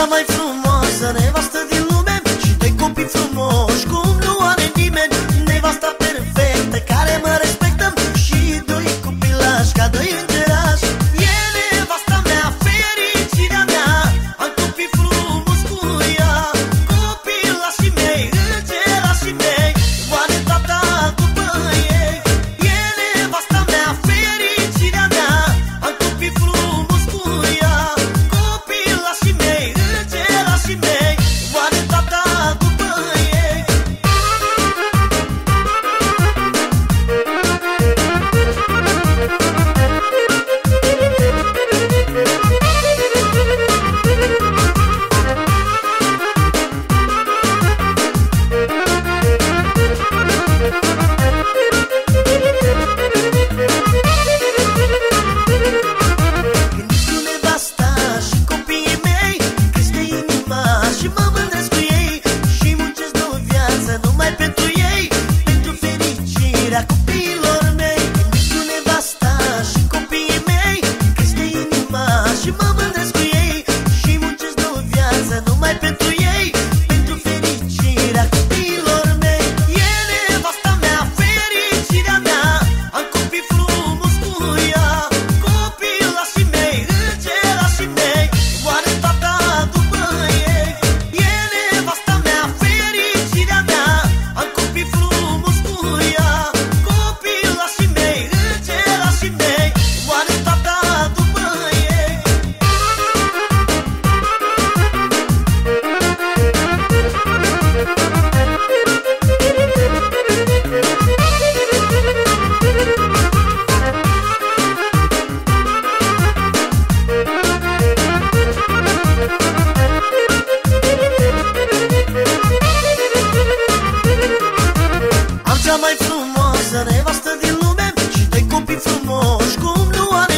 i'm my my people. Să nevastă din lume și doi copii frumoși Cum nu ar